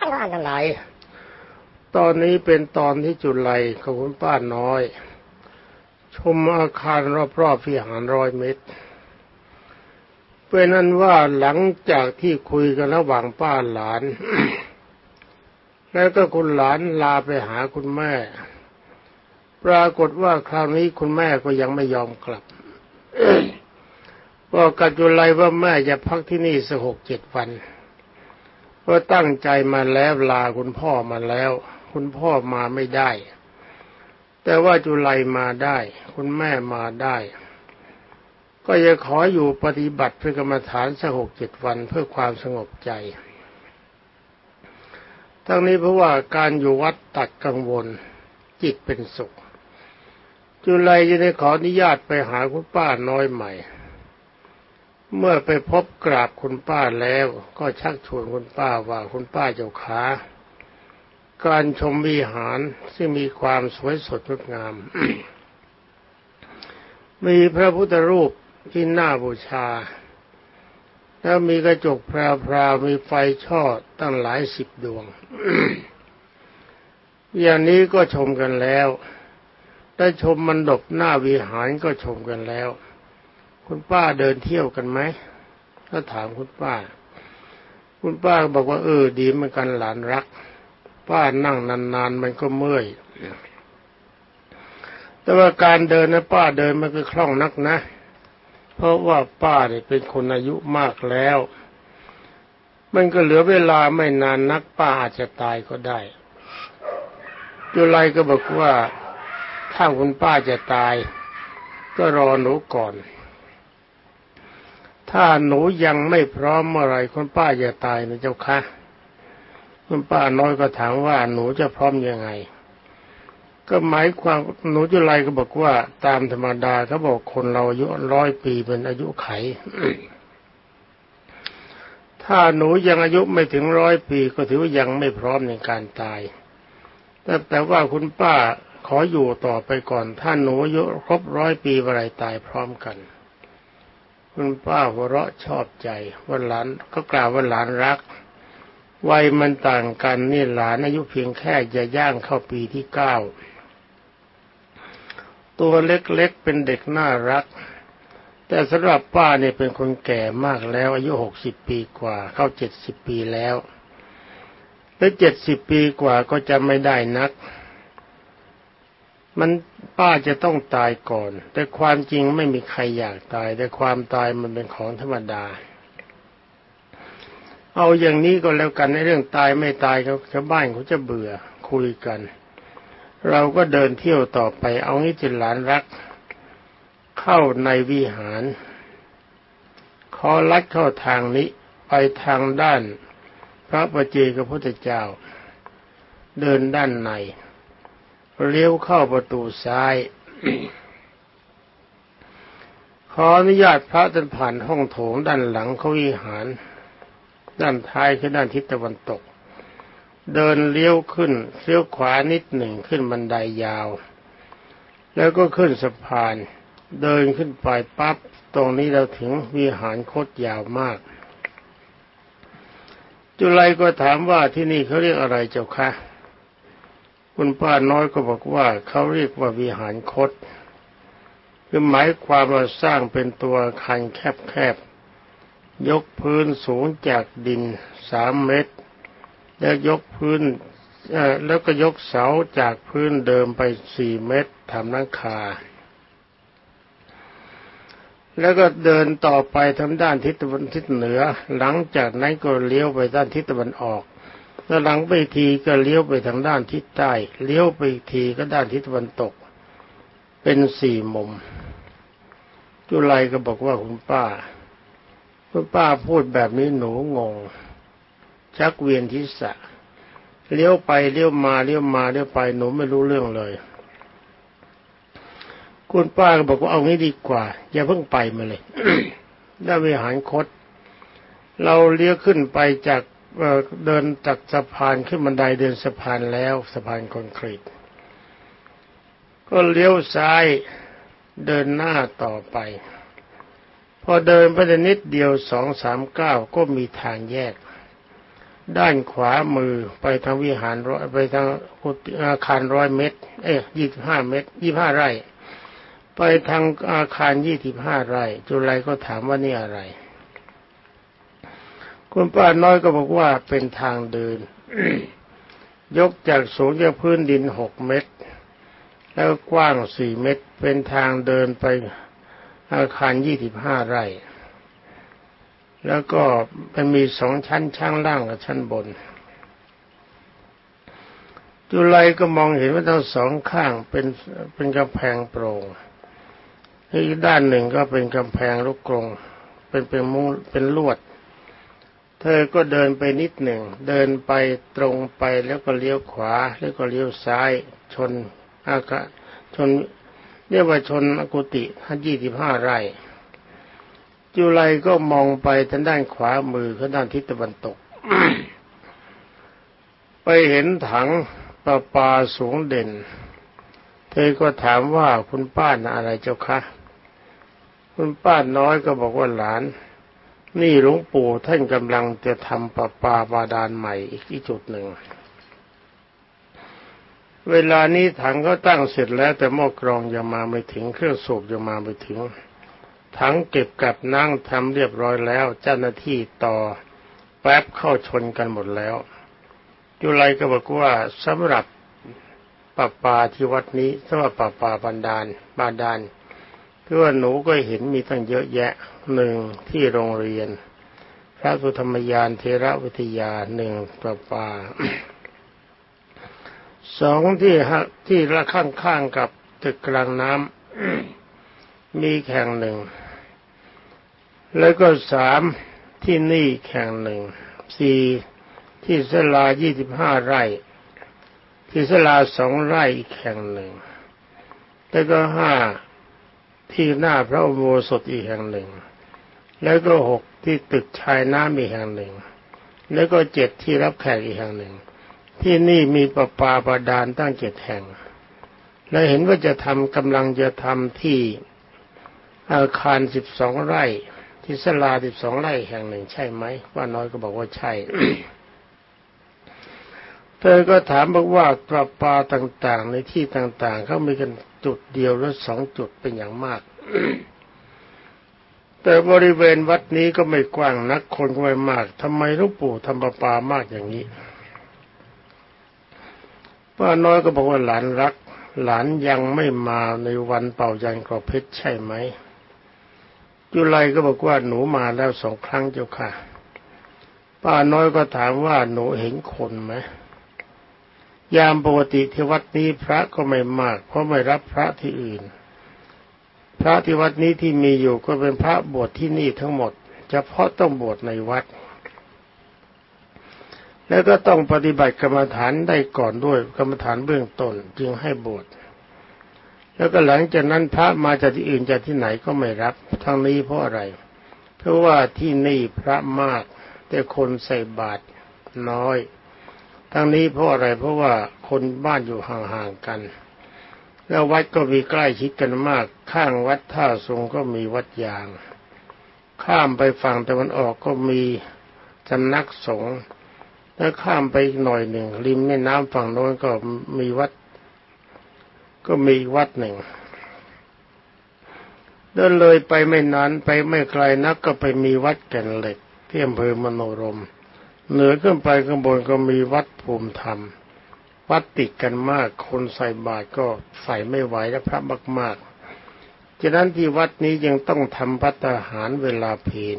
ท่านทั้งหลายตอนนี้เป็นตอนที่จุลัยของคุณป้าน้อย ชมอาคารรอบๆวิหารร้อยเมตรเป็นนั้นว่าหลังจากที่คุยกันระหว่างป้าหลาน แล้วก็คุณหลานลาไปหาคุณแม่ ปรากฏว่าคราวนี้คุณแม่ก็ยังไม่ยอมกลับบอกกับจุลัยว่าแม่จะพักที่นี่สักหกเจ็ดวัน เพราตั้งใจมาแล้วลาคุณพ่อมาแล้ว คุณพ่อมาไม่ได้ แต่ว่าจุลัยมาได้ คุณแม่มาได้ ก็จะขออยู่ปฏิบัติเพื่อกรรมฐานสักหกเจ็ดวันเพื่อความสงบใจ ทั้งนี้เพราะว่าการอยู่วัดตัดกังวลจิตเป็นสุข จุลัยจะได้ขออนุญาตไปหาคุณป้าน้อยใหม่ เมื่อไปพบกราบคุณป้าแล้วก็ชักชวนคุณป้าว่าคุณป้าเจ้าขาการชมวิหารซึ่งมีความสวยสดงดงาม มีพระพุทธรูปที่น่าบูชา แล้วมีกระจกพราวๆมีไฟช่อตั้งหลายสิบดวง อย่างนี้ก็ชมกันแล้ว ได้ชมมันดบหน้าวิหารก็ชมกันแล้ว คุณป้าเดินเที่ยวกันไหมถ้าถามคุณป้า คุณป้าบอกว่าเออดีเหมือนกันหลานรัก ป้านั่งนานๆมันก็เมื่อย แต่ว่าการเดินนะป้าเดินมันก็คล่องนักนะ เพราะว่าป้าเนี่ยเป็นคนอายุมากแล้ว มันก็เหลือเวลาไม่นานนัก ป้าอาจจะตายก็ได้จุไลก็บอกว่าถ้าคุณป้าจะตาย ก็รอหนูก่อน ถ้าหนูยังไม่พร้อมเมื่อไรคุณป้าจะตายนะเจ้าคะคุณป้าน้อยก็ถามว่าหนูจะพร้อมยังไง ก็หมายความหนูจุไรก็บอกว่า ตามธรรมดาเขาบอกคนเราอายุร้อยปีเป็นอายุไข ถ้าหนูยังอายุไม่ถึงร้อยปีก็ถือว่ายังไม่พร้อมในการตาย แต่แต่ว่าคุณป้าขออยู่ต่อไปก่อน ถ้าหนูอายุครบร้อยปีอะไรตายพร้อมกัน คุณป้าหัวเราะชอบใจว่าหลานก็กล่าวว่าหลานรัก วัยมันต่างกันนี่หลานอายุเพียงแค่จะย่างเข้าปีที่เก้าตัวเล็กๆเป็นเด็กน่ารัก แต่สำหรับป้าเนี่ยเป็นคนแก่มากแล้ว อายุหกสิบปีกว่า เข้าเจ็ดสิบปีแล้วแล้วเจ็ดสิบปีกว่าก็จะไม่ได้นัก มันป้าจะต้องตายก่อน แต่ความจริงไม่มีใครอยากตาย แต่ความตายมันเป็นของธรรมดา เอาอย่างนี้ก็แล้วกันในเรื่องตายไม่ตายเขาชาวบ้านเขาจะเบื่อคุยกัน เราก็เดินเที่ยวต่อไป เอางี้จิหลานรัก เข้าในวิหารขอลัดเข้าทางนี้ไปทางด้าน พระประเจกับพระเจ้า เดินด้านใน เลี้ยวเข้าประตูซ้าย ขออนุญาตพระท่านผ่านห้องโถงด้านหลังเขาวิหาร ด้านท้ายคือด้านทิศตะวันตก เดินเลี้ยวขึ้นเลี้ยวขวานิดหนึ่งขึ้นบันไดยาว แล้วก็ขึ้นสะพาน เดินขึ้นไปปั๊บตรงนี้เราถึงวิหารโคตรยาวมาก จุไลก็ถามว่าที่นี่เขาเรียกอะไรเจ้าคะ คุณป้าน้อยก็บอกว่าเขาเรียกว่าวิหารคดคือหมายความว่าสร้างเป็นตัวคันแคบๆ ยกพื้นสูงจากดินสามเมตร แล้วยกพื้นแล้วก็ยกเสาจากพื้นเดิมไปสี่เมตรทำนังคา แล้วก็เดินต่อไปทางด้านทิศตะวันทิศเหนือ หลังจากนั้นก็เลี้ยวไปด้านทิศตะวันออก แล้วหลังไปทีก็เลี้ยวไปทางด้านทิศใต้ เลี้ยวไปทีก็ด้านทิศตะวันตก เป็นสี่มุม จุไลก็บอกว่าคุณป้าคุณป้าพูดแบบนี้หนูงง ชักเวียนทิศะเลี้ยวไปเลี้ยวมาเลี้ยวมาเลี้ยวไปหนูไม่รู้เรื่องเลย คุณป้าก็บอกว่าเอางี้ดีกว่า อย่าเพิ่งไปมาเลยได้วิหารคดเราเลี้ยวขึ้นไปจาก เดินจากสะพานขึ้นบันไดเดินสะพานแล้วสะพานคอนกรีตก็เลี้ยวซ้ายเดินหน้าต่อไป พอเดินไปนิดเดียวสองสามเก้าก็มีทางแยก ด้านขวามือไปทางวิหารร้อยไปทางอาคารร้อยเมตร เอ้ยยี่สิบห้าเมตรยี่ห้าไร่ ไปทางอาคารยี่สิบห้าไร่ จุลัยก็ถามว่านี่อะไร คุณป้าน้อยก็บอกว่าเป็นทางเดิน ยกจากสูงจากพื้นดินหกเมตร แล้วกว้างสี่เมตร เป็นทางเดินไปอาคารยี่สิบห้าไร่ แล้วก็มันมีสองชั้นชั้นล่างกับชั้นบน จุไลก็มองเห็นว่าทั้งสองข้างเป็นเป็นกำแพงโปร่งอีกด้านหนึ่งก็เป็นกำแพงลูกกรงเป็นเป็นมุ้งเป็นลวด เธอก็เดินไปนิดหนึ่ง เดินไปตรงไปแล้วก็เลี้ยวขวาแล้วก็เลี้ยวซ้าย ชนอากาชนเรียกว่าชนอกุติห้ายี่สิบห้าไร่ จุไลก็มองไปทางด้านขวามือเขาด้านทิศตะวันตก ไปเห็นถังปลาปาสูงเด่น เธอก็ถามว่าคุณป้านะอะไรเจ้าคะ คุณป้าน้อยก็บอกว่าหลาน นี่หลวงปู่ท่านกำลังจะทำปลาปาบาดาลใหม่อีกที่จุดหนึ่ง เวลานี้ถังก็ตั้งเสร็จแล้ว แต่หม้อกรองยังมาไม่ถึงเครื่องสูบยังมาไม่ถึง ถังเก็บกับนั่งทำเรียบร้อยแล้ว เจ้าหน้าที่ต่อแป๊บเข้าชนกันหมดแล้วจุไลก็บอกว่าสำหรับป่าปาที่วัดนี้สำหรับป่าปาบันดาลบาดาล คือว่าหนูก็เห็นมีตั้งเยอะแยะหนึ่งที่โรงเรียน พระสุธรรมยานเทระวิทยาหนึ่งป่าปาสองที่ที่ละข้างๆกับตึกกลางน้ำมีแข่งหนึ่ง แล้วก็สามที่นี่แข่งหนึ่งสี่ที่สลายี่สิบห้าไร่ ที่สลาสองไร่อีกแข่งหนึ่งแล้วก็ห้า ที่หน้าพระอุโบสถอีกแห่งหนึ่ง แล้วก็หกที่ตึกชายน้ำอีกแห่งหนึ่ง แล้วก็เจ็ดที่รับแขกอีกแห่งหนึ่ง ที่นี่มีประปาประดานตั้งเจ็ดแห่ง และเห็นว่าจะทำกำลังจะทำที่อาคารสิบสองไร่ ที่สลาสิบสองไร่แห่งหนึ่งใช่ไหมว่าน้อยก็บอกว่าใช่ เธอก็ถามบอกว่าปลาปาต่างๆ ในที่ต่างๆ เขามีกันจุดเดียวหรือสองจุดเป็นอย่างมาก แต่บริเวณวัดนี้ก็ไม่กว้างนักคนก็ไม่มากทำไมลูกปู่ทำปลาปามากอย่างนี้ป้าน้อยก็บอกว่าหลานรัก หลานยังไม่มาในวันเป่ายันกรอบเพชรใช่ไหมจุไลก็บอกว่าหนูมาแล้วสองครั้งเจ้าค่ะ ป้าน้อยก็ถามว่าหนูเห็นคนไหม ยามปกติที่วัดนี้พระก็ไม่มาก เพราะไม่รับพระที่อื่น พระที่วัดนี้ที่มีอยู่ก็เป็นพระบวชที่นี่ทั้งหมด เฉพาะต้องบวชในวัด แล้วก็ต้องปฏิบัติกรรมฐานได้ก่อนด้วยกรรมฐานเบื้องต้นจึงให้บวชแล้วก็หลังจากนั้นพระมาจากที่อื่นจากที่ไหนก็ไม่รับทั้งนี้เพราะอะไร เพราะว่าที่นี่พระมาก แต่คนใส่บาตรน้อย ทั้งนี้เพราะอะไรเพราะว่าคนบ้านอยู่ห่างๆกัน แล้ววัดก็มีใกล้ชิดกันมาก ข้างวัดท่าทรงก็มีวัดยาง ข้ามไปฝั่งตะวันออกก็มีสำนักสงฆ์แล้วข้ามไปอีกหน่อยหนึ่งริมแม่น้ำฝั่งโน้นก็มีวัด ก็มีวัดหนึ่งเดินเลยไปไม่นานไปไม่ไกลนักก็ไปมีวัดแก่นเหล็กที่อำเภอมโนรม เหนือขึ้นไปข้างบนก็มีวัดภูมิธรรม วัดติดกันมาก คนใส่บาตรก็ใส่ไม่ไหวและพระมากๆฉะนั้นที่วัดนี้ยังต้องทำพัตหารเวลาเพลน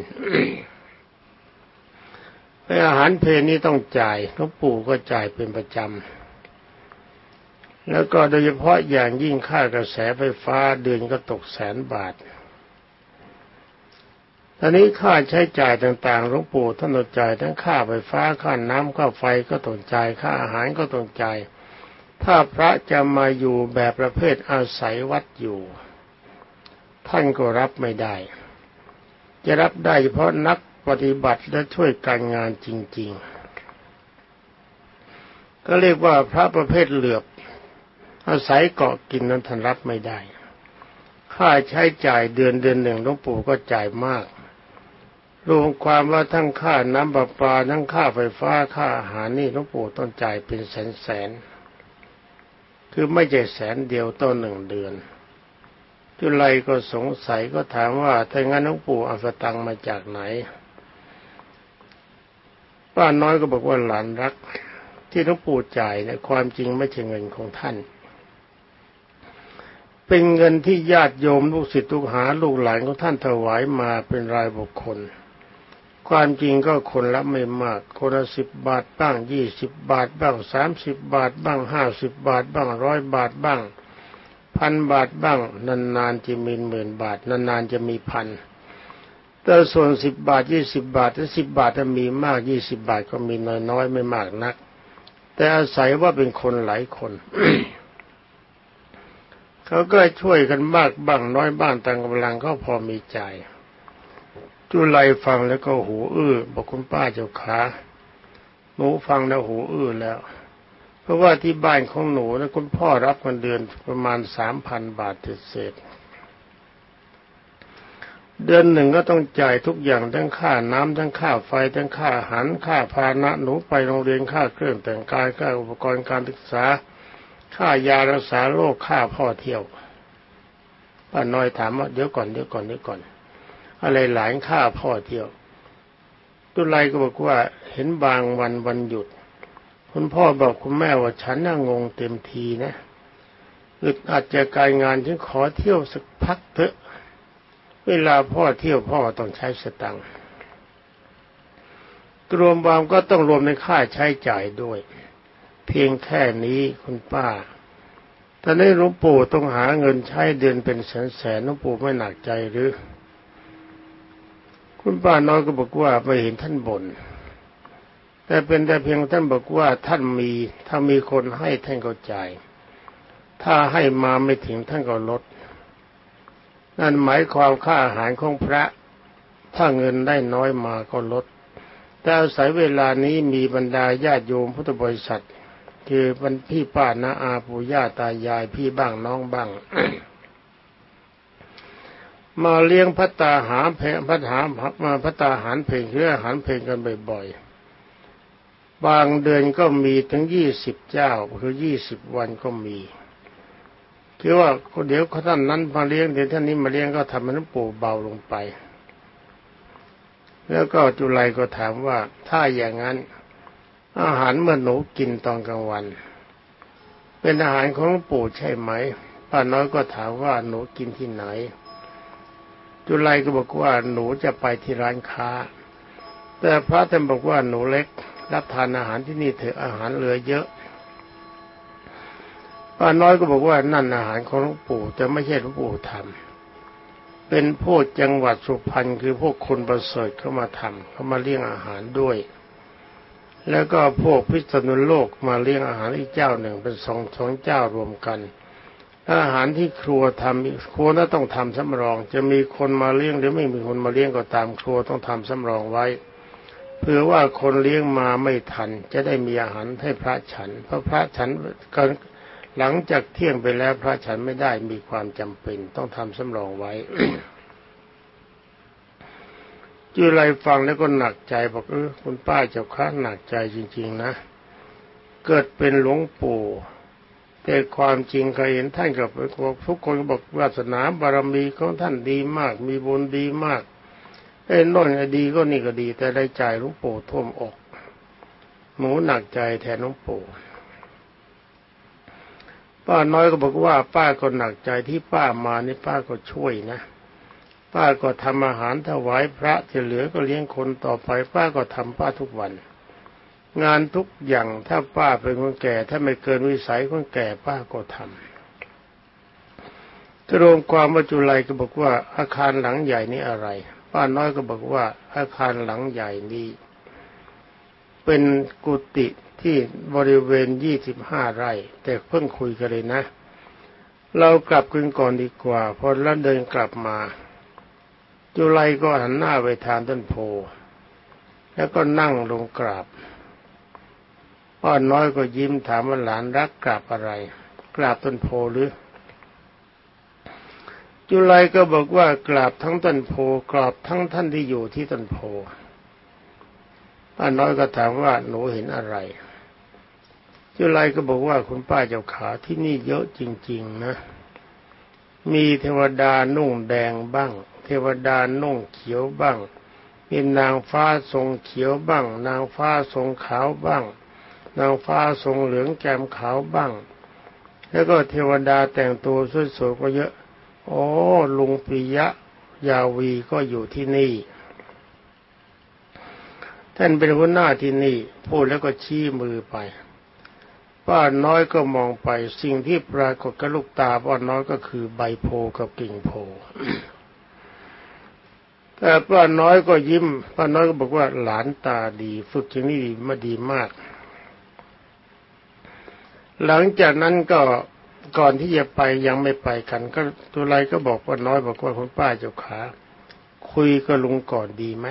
อาหารเพลนี้ต้องจ่ายหลวงปู่ก็จ่ายเป็นประจำ แล้วก็โดยเฉพาะอย่างยิ่งค่ากระแสไฟฟ้าเดือนก็ตกแสนบาท ตอนนี้ค่าใช้จ่ายต่างๆหลวงปู่ท่านต้องจ่ายทั้งค่าไฟฟ้าค่าน้ำค่าไฟก็ต้องจ่ายค่าอาหารก็ต้องจ่ายถ้าพระจะมาอยู่แบบประเภทอาศัยวัดอยู่ ท่านก็รับไม่ได้ จะรับได้เฉพาะนักปฏิบัติและช่วยการงานจริง ๆ ก็เรียกว่าพระประเภทเหลือบ อาศัยเกาะกินนั้นท่านรับไม่ได้ ค่าใช้จ่ายเดือนเดือนหนึ่งหลวงปู่ก็จ่ายมาก รวมความว่าทั้งค่าน้ำประปาทั้งค่าไฟฟ้าค่าอาหารนี่หลวงปู่ต้องจ่ายเป็นแสนแสนคือไม่ใช่แสนเดียวต่อหนึ่งเดือนจุไลก็สงสัยก็ถามว่าถ้างั้นหลวงปู่เอาสตังมาจากไหน ป้าน้อยก็บอกว่าหลานรัก ที่หลวงปู่จ่ายเนี่ยความจริงไม่ใช่เงินของท่าน เป็นเงินที่ญาติโยมลูกศิษย์ลูกหาลูกหลานของท่านถวายมาเป็นรายบุคคล ความจริงก็คนละไม่มาก คนละสิบบาทบ้างยี่สิบบาทบ้างสามสิบบาทบ้างห้าสิบบาทบ้างร้อยบาทบ้างพันบาทบ้าง นานๆจะมีหมื่นบาท นานๆจะมีพันแต่ส่วนสิบบาทยี่สิบบาทถ้าสิบบาทจะมีมากยี่สิบบาทก็มีน้อยๆไม่มากนัก แต่อาศัยว่าเป็นคนหลายคนเขาก็ช่วยกันมากบ้างน้อยบ้างตามกำลังก็พอมีใจ จุไลฟังแล้วก็หูอื้อบอกคุณป้าเจ้าขาหนูฟังแล้วหูอื้อแล้ว เพราะว่าที่บ้านของหนูนะคุณพ่อรับเงินเดือนประมาณสามพันบาทเศษเดือนหนึ่งก็ต้องจ่ายทุกอย่างทั้งค่าน้ำทั้งค่าไฟทั้งค่าอาหารค่าพานะหนูไปโรงเรียนค่าเครื่องแต่งกายค่าอุปกรณ์การศึกษา ค่ายารักษาโรคค่าพ่อเที่ยวป้าน้อยถามว่าเดี๋ยวก่อนเดี๋ยวก่อนเดี๋ยวก่อน อะไรหลานข้าพ่อเที่ยว ตุไลก็บอกว่าเห็นบางวันวันหยุด คุณพ่อบอกคุณแม่ว่าฉันน่างงเต็มทีนะอึดอาจจะการงานฉันขอเที่ยวสักพักเถอะ เวลาพ่อเที่ยวพ่อต้องใช้สตังค์รวมบามก็ต้องรวมในค่าใช้จ่ายด้วย เพียงแค่นี้คุณป้าตอนนี้หลวงปู่ต้องหาเงินใช้เดือนเป็นแสนแสนหลวงปู่ไม่หนักใจหรือ คุณป้าน้อยก็บอกว่าไม่เห็นท่านบน่นแต่เป็นแต่เพียงท่านบอกว่าท่านมีถ้ามีคนให้ท่านก็จ่ายถ้าให้มาไม่ถึงท่านก็ลด นั่นหมายความค่าอาหารของพระ ถ้าเงินได้น้อยมาก็ลด แต่อาศัยเวลานี้มีบรรดาญาติโยมพุทธบริษัท คือบรรพี่ป้าน้าอาปู่ย่าตายายพี่บ้างน้องบ้าง มาเลี้ยงพัตตาหาเพลพัตหามาพัตตาหารเพลงเรืออาหารเพลงกันบ่อยๆ บางเดือนก็มีถึงยี่สิบเจ้าคือยี่สิบวันก็มีคือว่าเดี๋ยวท่านนั้นมาเลี้ยงเดี๋ยวท่านนี้มาเลี้ยงก็ทำให้น้ำปูเบาลงไป แล้วก็จุไลก็ถามว่าถ้าอย่างนั้น อาหารเมื่อหนูกินตอนกลางวัน เป็นอาหารของหลวงปู่ใช่ไหมป้าน้อยก็ถามว่าหนูกินที่ไหน จุไลก็บอกว่าหนูจะไปที่ร้านค้า แต่พระท่านบอกว่าหนูเล็ก รับทานอาหารที่นี่เถอะอาหารเหลือเยอะป้าน้อยก็บอกว่านั่นอาหารของหลวงปู่แต่ไม่ใช่หลวงปู่ทำเป็นพวกจังหวัดสุพรรณคือพวกคนประเสริฐเข้ามาทำเขามาเลี้ยงอาหารด้วย แล้วก็พวกพิษณุโลกมาเลี้ยงอาหารอีกเจ้าหนึ่งเป็นสองสองเจ้ารวมกัน อาหารที่ครัวทำครัวน่าต้องทำสำรอง จะมีคนมาเลี้ยงหรือไม่มีคนมาเลี้ยงก็ตามครัวต้องทำสำรองไว้เพื่อว่าคนเลี้ยงมาไม่ทัน จะได้มีอาหารให้พระฉัน เพราะพระฉันก็หลังจากเที่ยงไปแล้วพระฉันไม่ได้มีความจำเป็น ต้องทำสำรองไว้จุไรฟังแล้วก็หนักใจบอกเออคุณป้าเจ้าข้าหนักใจจริง ๆ นะ เกิดเป็นหลวงปู่ แต่ความจริงเคยเห็นท่านกับทุกคนบอกวาสนาบารมีของท่านดีมาก มีบุญดีมากไอ้นนท์ดีก็นี่ก็ดี แต่ได้ใจหลวงปู่ท่วมอกหนูหนักใจแทนหลวงปู่ป้าน้อยก็บอกว่า ป้าก็หนักใจที่ป้ามานี่ป้าก็ช่วยนะ ป้าก็ทำอาหารถวายพระที่เหลือก็เลี้ยงคนต่อไป ป้าก็ทำป้าทุกวัน งานทุกอย่างถ้าป้าเป็นคนแก่ ถ้าไม่เกินวิสัยคนแก่ป้าก็ทำรวมความว่าจุไลก็บอกว่าอาคารหลังใหญ่นี้อะไร ป้าน้อยก็บอกว่าอาคารหลังใหญ่นี้ เป็นกุฏิที่บริเวณยี่สิบห้าไร่ แต่เพิ่งคุยกันเลยนะ เรากลับกันก่อนดีกว่าพอแล้วเดินกลับมา จุไลก็หันหน้าไปทางต้นโพแล้วก็นั่งลงกราบ พ่อน้อยก็ยิ้มถามว่าหลานรักกราบอะไร กราบต้นโพหรือจจุไลก็บอกว่ากราบทั้งต้นโพกราบทั้งท่านที่อยู่ที่ต้นโพป้าน้อยก็ถามว่าหนูเห็นอะไร จุไลก็บอกว่าคุณป้าเจ้าขาที่นี่เยอะจริง ๆ นะ มีเทวดานุ่งแดงบ้าง เทวดานุ่งเขียวบ้างมีนางฟ้าทรงเขียวบ้าง นางฟ้าทรงขาวบ้าง นางฟ้าทรงเหลืองแก้มขาวบ้าง แล้วก็เทวดาแต่งตัวสวยๆก็เยอะโอ้ลุงปิยะยาวีก็อยู่ที่นี่ ท่านเป็นหัวหน้าที่นี่ พูดแล้วก็ชี้มือไป ป้าน้อยก็มองไป สิ่งที่ปรากฏกับลูกตาป้าน้อยก็คือใบโพกับกิ่งโพแต่ป้าน้อยก็ยิ้ม ป้าน้อยก็บอกว่าหลานตาดี ฝึกอย่างนี้ดีมาดีมาก หลังจากนั้นก็ก่อนที่จะไปยังไม่ไปกัน ก็ตัวไรก็บอกว่าน้อยบอกว่าคุณป้าเจ้าขาคุยกับลุงก่อนดีไหม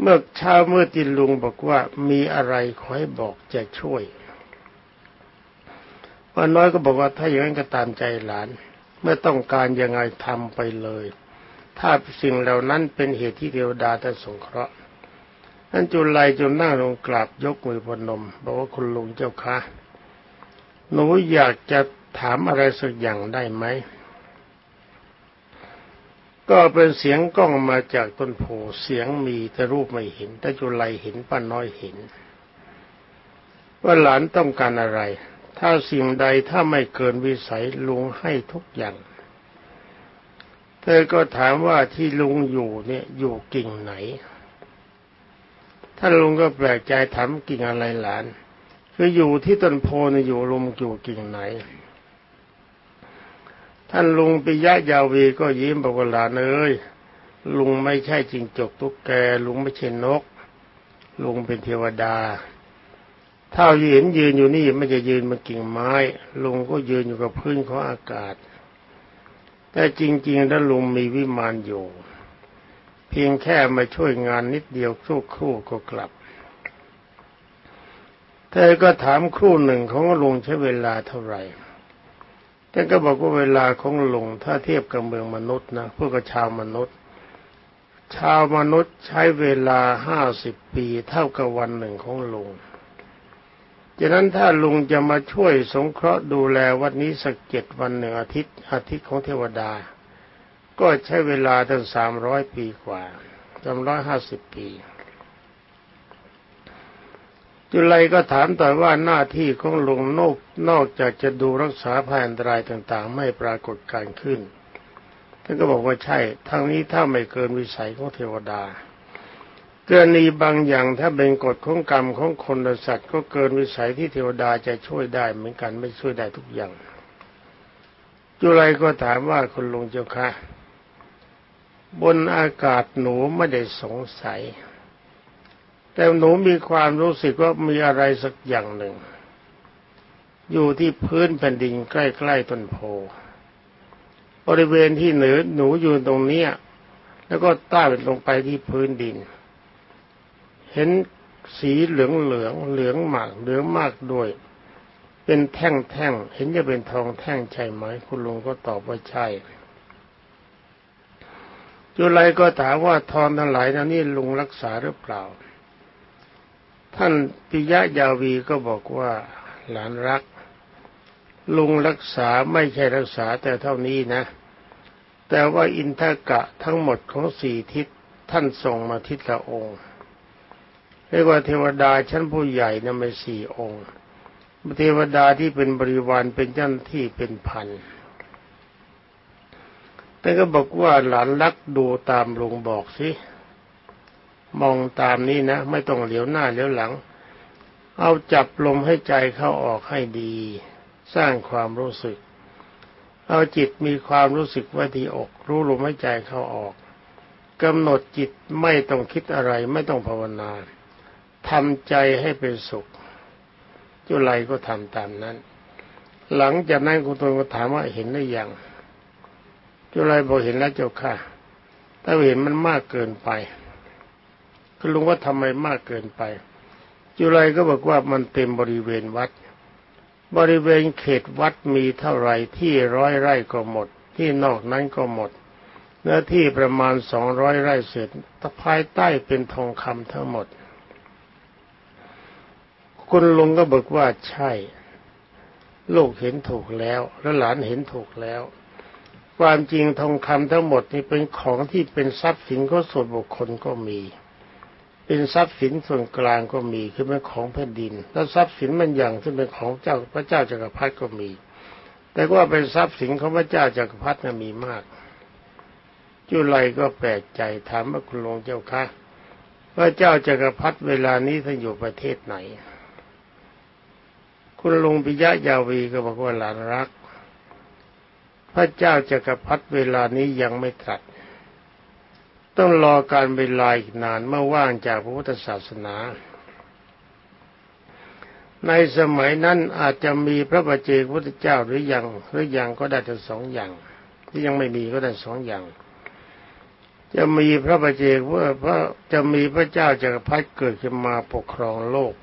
เมื่อเช้าเมื่อตินลุงบอกว่ามีอะไรขอให้บอกจะช่วยว่าน้อยก็บอกว่าถ้าอย่างนั้นก็ตามใจหลาน เมื่อต้องการยังไงทำไปเลย ถ้าสิ่งเหล่านั้นเป็นเหตุที่เทวดาจะสงเคราะห์ นั่นจุลัยจนนั่งลงกราบยกมือพนมบอกว่าคุณลุงเจ้าค่ะหนูอยากจะถามอะไรสักอย่างได้ไหม ก็เป็นเสียงกล้องมาจากต้นโพเสียงมีแต่รูปไม่เห็นแต่จุไลเห็นป้าน้อยเห็น ว่าหลานต้องการอะไร ถ้าสิ่งใดถ้าไม่เกินวิสัยลุงให้ทุกอย่าง เธอก็ถามว่าที่ลุงอยู่เนี่ยอยู่กิ่งไหน ท่านลุงก็แปลกใจถามกิ่งอะไรหลาน คืออยู่ที่ต้นโพนอยู่ลมอยู่กิ่งไหน ท่านลุงปิยะยาวีก็ยิ้มบอกว่าหลานเอ้ยลุงไม่ใช่จิงจกตุ๊กแก ลุงไม่ใช่นก ลุงเป็นเทวดา ถ้าเห็นยืนอยู่นี่ไม่จะยืนบนกิ่งไม้ ลุงก็ยืนอยู่กับพื้นของอากาศ แต่จริง ๆ แล้วลุงมีวิมานอยู่ พียงแค่มาช่วยงานนิดเดียวครู่ครู่ก็กลับ เธอก็ถามครู่หนึ่งของลุงใช้เวลาเท่าไหร่ท่านก็บอกว่าเวลาของลุงถ้าเทียบกับเมืองมนุษย์นะพวกกับชาวมนุษย์ ชาวมนุษย์ใช้เวลาห้าสิบปีเท่ากับวันหนึ่งของลุงจากนั้นถ้าลุงจะมาช่วยสงเคราะห์ดูแลวัดนี้สักเจ็ดวันหนึ่งอาทิตย์อาทิตย์ของเทวดา ก็ใช้เวลาตั้งสามร้อยปีกว่าสามร้อยห้าสิบปี จุลัยก็ถามต่อว่าหน้าที่ของหลวงนกนอกจากจะดูรักษาภัยอันตรายต่าง ๆ ไม่ปรากฏการขึ้นท่านก็บอกว่าใช่ทั้งนี้ถ้าไม่เกินวิสัยของเทวดา เกินีบางอย่างถ้าเป็นกฎของกรรมของคนและสัตว์ก็เกินวิสัยที่เทวดาจะช่วยได้เหมือนกันไม่ช่วยได้ทุกอย่าง จุลัยก็ถามว่าคุณลุงเจ้าค่ะ บนอากาศหนูไม่ได้สงสัย แต่หนูมีความรู้สึกว่ามีอะไรสักอย่างหนึ่ง อยู่ที่พื้นแผ่นดินใกล้ๆต้นโพบริเวณที่เหนือหนูอยู่ตรงเนี้ยแล้วก็ใต้ลงไปที่พื้นดิน เห็นสีเหลืองเหลืองเหลืองมากเหลืองมากด้วย เป็นแท่งแท่งเห็นจะเป็นทองแท่งใช่ไหมคุณลุงก็ตอบว่าใช่ จุไลก็ถามว่าทองทั้งหลายนั้นนี่ลุงรักษาหรือเปล่า ท่านปิยะยาวีก็บอกว่าหลานรัก ลุงรักษาไม่ใช่รักษาแต่เท่านี้นะ แต่ว่าอินทกะทั้งหมดของสี่ทิศท่านส่งมาทิศละองค์เรียกว่าเทวดาชั้นผู้ใหญ่นะไม่สี่องค์ เทวดาที่เป็นบริวารเป็นเจ้าที่เป็นพัน แต่ก็บอกว่าหลานรักดูตามลุงบอกสิมองตามนี้นะ ไม่ต้องเหลียวหน้าเหลียวหลัง เอาจับลมให้ใจเข้าออกให้ดี สร้างความรู้สึก เอาจิตมีความรู้สึกไว้ที่อก รู้ลมให้ใจเข้าออกกำหนดจิตไม่ต้องคิดอะไร ไม่ต้องภาวนาทำใจให้เป็นสุข จุไลก็ทำตามนั้น หลังจากนั้นคุณตนก็ถามว่าเห็นหรือยัง จุไลบอกเห็นแล้วเจ้าค่ะถ้าเห็นมันมากเกินไปคุณลุงว่าทำไมมากเกินไป จุไรก็บอกว่ามันเต็มบริเวณวัด บริเวณเขตวัดมีเท่าไรที่ร้อยไร่ก็หมด ที่นอกนั้นก็หมดเนื้อที่ประมาณสองร้อยไร่เศษภายใต้เป็นทองคำทั้งหมด คุณลุงก็บอกว่าใช่ ลูกเห็นถูกแล้ว และหลานเห็นถูกแล้ว ความจริงทองคำทั้งหมดนี่เป็นของที่เป็นทรัพย์สินของส่วนบุคคลก็มี เป็นทรัพย์สินส่วนกลางก็มีคือเป็นของแผ่นดิน แล้วทรัพย์สินมันอย่างที่เป็นของเจ้าพระเจ้าจักรพรรดิก็มี แต่ว่าเป็นทรัพย์สินของพระเจ้าจักรพรรดิน่ะมีมาก จุไลก็แปลกใจถามว่าคุณลุงเจ้าค่ะพระเจ้าจักรพรรดิเวลานี้ท่านอยู่ประเทศไหน คุณลุงปิยะยาวีก็บอกว่าหลานรัก พระเจ้าจักรพรรดิเวลานี้ยังไม่ตรัส ต้องรอการเวลาอีกนานเมื่อว่างจากพระพุทธศาสนา ในสมัยนั้นอาจจะมีพระบัจเจกพุทธเจ้าหรือยังหรือยังก็ได้ทั้งสองอย่าง ที่ยังไม่มีก็ได้สองอย่าง จะมีพระบัจเจกว่าพระจะมีพระเจ้าจักรพรรดิเกิดขึ้นมาปกครองโลก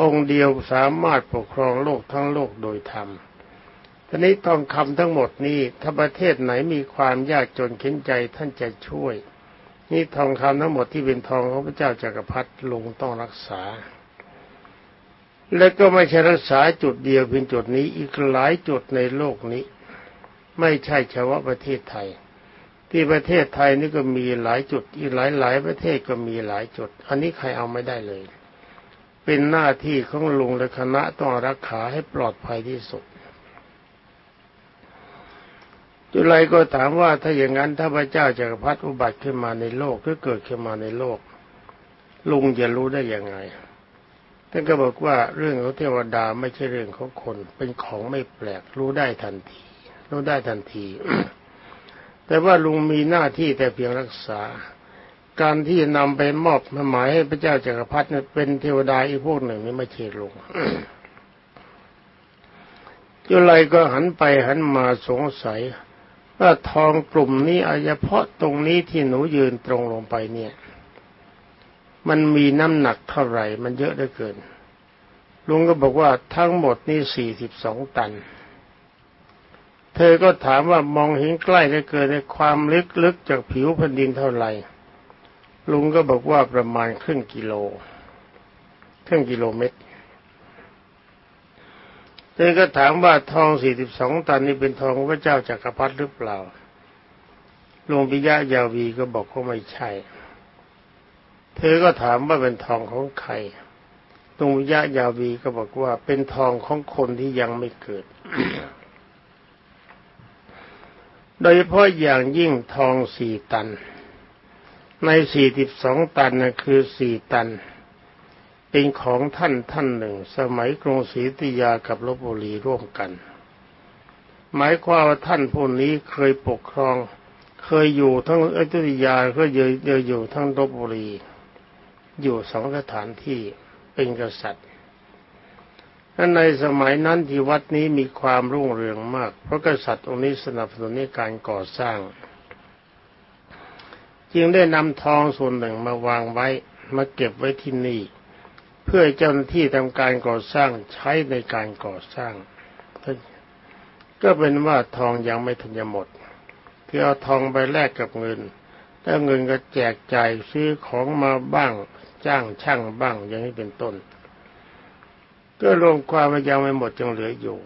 องค์เดียวสามารถปกครองโลกทั้งโลกโดยธรรม ทีนี้ทองคำทั้งหมดนี้ถ้าประเทศไหนมีความยากจนเข็นใจท่านจะช่วย นี่ทองคำทั้งหมดที่เป็นทองของพระเจ้าจักรพรรดิลุงต้องรักษา และก็ไม่ใช่รักษาจุดเดียวเพียงจุดนี้อีกหลายจุดในโลกนี้ ไม่ใช่เฉพาะประเทศไทย ที่ประเทศไทยนี่ก็มีหลายจุด อีกหลายหลายประเทศก็มีหลายจุด อันนี้ใครเอาไม่ได้เลย เป็นหน้าที่ของลุงและคณะต้องรักษาให้ปลอดภัยที่สุด จุลัยก็ถามว่าถ้าอย่างนั้นถ้าพระเจ้าจักรพรรดิอุบัติขึ้นมาในโลกหรือเกิดขึ้นมาในโลก ลุงจะรู้ได้ยังไงท่านก็บอกว่าเรื่องของเทวดาไม่ใช่เรื่องของคน เป็นของไม่แปลก รู้ได้ทันที รู้ได้ทันที แต่ว่าลุงมีหน้าที่แต่เพียงรักษา การที่นำไปมอบหมายให้พระเจ้าจักรพรรดิเป็นเทวดาอีกพวกหนึ่งนี่ไม่ใช่ลุงจุลัยก็หันไปหันมาสงสัย ว่าทองกลุ่มนี้อาเฉพาะตรงนี้ที่หนูยืนตรงลงไปเนี่ย มันมีน้ำหนักเท่าไหร่ มันเยอะเหลือเกิน ลุงก็บอกว่าทั้งหมดนี่สี่สิบสองตัน เธอก็ถามว่ามองเห็นใกล้เหลือเกินในความลึกๆจากผิวแผ่นดินเท่าไหร่ ลุงก็บอกว่าประมาณครึ่งกิโล ครึ่งกิโลเมตร เธอก็ถามว่าทองสี่สิบองตันนี่เป็นทองพระเจ้าจักรพรรดิหรือเปล่าหลวงปิยะยาวีก็บอกว่าไม่ใช่ เธอก็ถามว่าเป็นทองของใครหลวงปิยะยาวีก็บอกว่าเป็นทองของคนที่ยังไม่เกิด โดยเฉพาะอย่างยิ่งทองสี่ตัน ในสี่สิบองตันนะคือสี่ตัน เป็นของท่านท่านหนึ่ง สมัยกรุงศรีอยุธยากับลบบุรีร่วมกัน หมายความว่าท่านผู้นี้เคยปกครอง เคยอยู่ทั้งอยุธยาก็เยอะอยู่ทั้งลบบุรี อยู่สองสถานที่เป็นกษัตริย์และในสมัยนั้นที่วัดนี้มีความรุ่งเรืองมาก เพราะกษัตริย์องค์นี้สนับสนุนในการก่อสร้าง จึงได้นำทองส่วนหนึ่งมาวางไว้มาเก็บไว้ที่นี่ เพื่อเจ้าหน้าที่ทำการก่อสร้างใช้ในการก่อสร้าง ก็เป็นว่าทองยังไม่ทันจะหมดคือเอาทองไปแลกกับเงินแล้วเงินก็แจกจ่ายซื้อของมาบ้าง จ้างช่างบ้างอย่างนี้เป็นต้น ก็รวมความมันยังไม่หมดจึงเหลืออยู่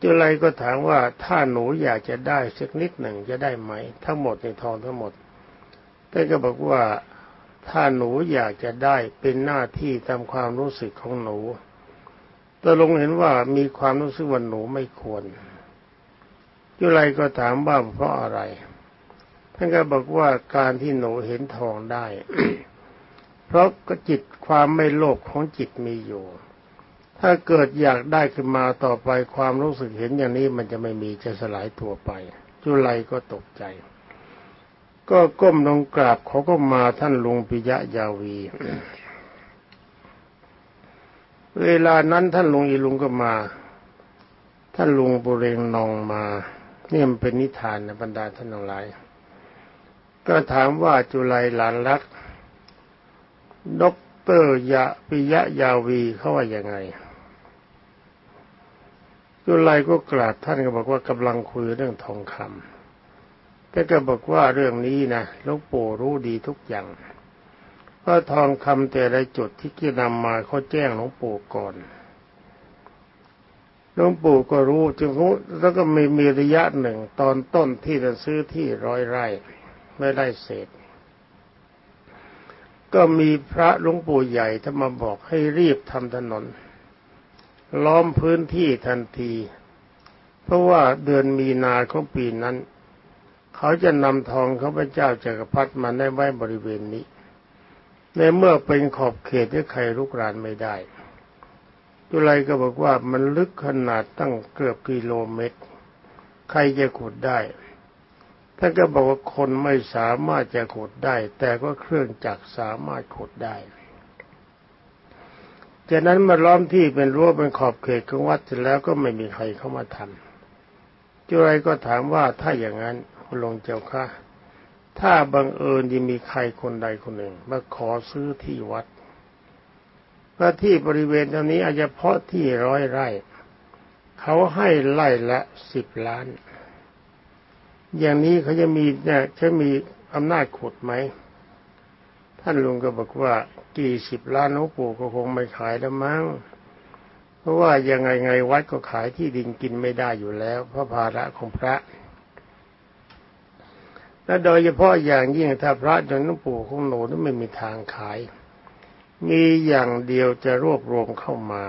จุไรก็ถามว่าถ้าหนูอยากจะได้สักนิดหนึ่งจะได้ไหม ทั้งหมดในทองทั้งหมดท่ก็บอกว่า ถ้าหนูอยากจะได้เป็นหน้าที่ตามความรู้สึกของหนูตกลงเห็นว่ามีความรู้สึกว่าหนูไม่ควรจุไรก็ถามว่าเพราะอะไร ท่านก็บอกว่าการที่หนูเห็นทองได้ เพราะก็จิตความไม่โลภของจิตมีอยู่ ถ้าเกิดอยากได้ขึ้นมาต่อไปความรู้สึกเห็นอย่างนี้มันจะไม่มีจะสลายตัวไปจุไรก็ตกใจ ก็ก้มลงกราบเขาก็มาท่านลุงปิยะยาวี เวลานั้นท่านลุงอีลุงก็มา ท่านลุงบุเรงนองมานี่มันเป็นนิทานนะบรรดาท่านทั้งหลาย ก็ถามว่าจุไลหลานรักด็อกเตอร์ยะปิยะยาวีเขาว่ายังไง จุไลก็กราบท่านก็บอกว่ากำลังคุยเรื่องทองคำ แต่ก็บอกว่าเรื่องนี้นะหลวงปู่รู้ดีทุกอย่างเพราะทองคำแต่ละจุดที่กี่นำมาเขาแจ้งหลวงปู่ก่อนหลวงปู่ก็รู้จึงรู้แล้วก็มีมีระยะหนึ่งตอนต้นที่จะซื้อที่ร้อยไร่ไม่ได้เศษ ก็มีพระหลวงปู่ใหญ่ท่านมาบอกให้รีบทำถนน ล้อมพื้นที่ทันที เพราะว่าเดือนมีนาของปีนั้น เขาจะนำทองเขาพระเจ้าจักรพรรดิมาได้ไว้บริเวณนี้ ในเมื่อเป็นขอบเขตที่ใครลุกรานไม่ได้จุไลก็บอกว่ามันลึกขนาดตั้งเกือบกิโลเมตร ใครจะขุดได้ท่านก็บอกว่าคนไม่สามารถจะขุดได้ แต่ก็เครื่องจักรสามารถขุดได้จากนั้นมาล้อมที่เป็นรั้วเป็นขอบเขตของวัดเสร็จแล้วก็ไม่มีใครเข้ามาทำจุไรก็ถามว่าถ้าอย่างนั้น คุณลงเจ้าค่ะ ถ้าบังเอิญที่มีใครคนใดคนหนึ่งมาขอซื้อที่วัดพระที่บริเวณตรงนี้อาจจะเพาะที่ร้อยไร่เขาให้ไร่ละสิบล้าน อย่างนี้เขาจะมีเนี่ยจะมีอำนาจขุดไหม ท่านลุงก็บอกว่ากี่สิบล้านหลวงปู่ก็คงไม่ขายแล้วมั้ง เพราะว่ายังไงไงวัดก็ขายที่ดินกินไม่ได้อยู่แล้ว เพราะภาระของพระ และโดยเฉพาะอย่างยิ่งถ้าพระจนหลวงปู่ของหนูนั้นไม่มีทางขาย มีอย่างเดียวจะรวบรวมเข้ามา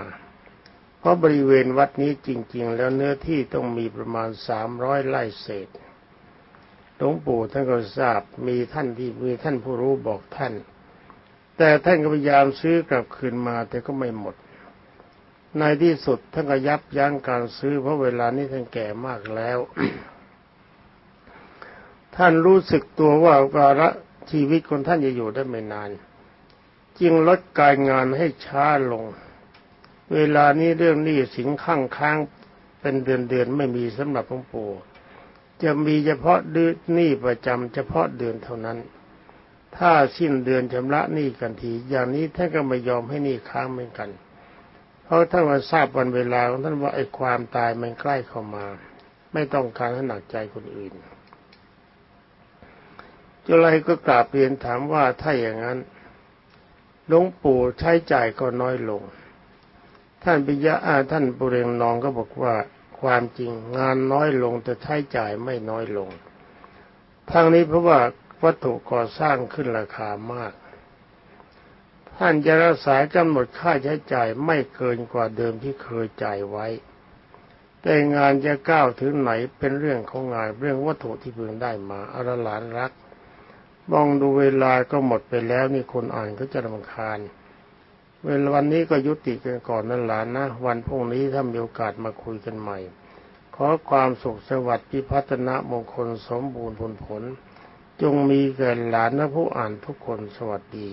เพราะบริเวณวัดนี้จริง ๆ แล้วเนื้อที่ต้องมีประมาณสามร้อยไร่เศษหลวงปู่ท่านก็ทราบมีท่านที่มีท่านผู้รู้บอกท่าน แต่ท่านก็พยายามซื้อกลับคืนมาแต่ก็ไม่หมด ในที่สุดท่านก็ยับยั้งการซื้อเพราะเวลานี้ท่านแก่มากแล้ว ท่านรู้สึกตัวว่าวาระชีวิตของท่านจะอยู่ได้ไม่นาน จึงลดการงานให้ช้าลง เวลานี้เรื่องหนี้สินข้างค้างเป็นเดือนเดือนไม่มีสำหรับหลวงปู่จะมีเฉพาะดื้อหนี้ประจำเฉพาะเดือนเท่านั้น ถ้าสิ้นเดือนชำระหนี้กันที อย่างนี้ท่านก็ไม่ยอมให้หนี้ค้างเหมือนกัน เพราะท่านมาทราบวันเวลาของท่านว่าไอ้ความตายมันใกล้เข้ามา ไม่ต้องการให้หนักใจคนอื่น จุลัยก็กราบเรียนถามว่าถ้าอย่างนั้นหลวงปู่ใช้จ่ายก็น้อยลง ท่านปิยะอาท่านปุเรงนองก็บอกว่าความจริงงานน้อยลงแต่ใช้จ่ายไม่น้อยลงทางนี้เพราะว่าวัตถุก่อสร้างขึ้นราคามาก ท่านจะรักษากำหนดค่าใช้จ่ายไม่เกินกว่าเดิมที่เคยจ่ายไว้ แต่งานจะก้าวถึงไหนเป็นเรื่องของงานเรื่องวัตถุที่เพิ่งได้มาอรหลานรัก มองดูเวลาก็หมดไปแล้วนี่คนอ่านก็จะรำคาญ เวลาวันนี้ก็ยุติกันก่อนนั่นหลานนะ วันพรุ่งนี้ถ้ามีโอกาสมาคุยกันใหม่ ขอความสุขสวัสดิ์พิพัฒนมงคลสมบูรณ์ผลผล จงมีแก่หลานและผู้อ่านทุกคนสวัสดี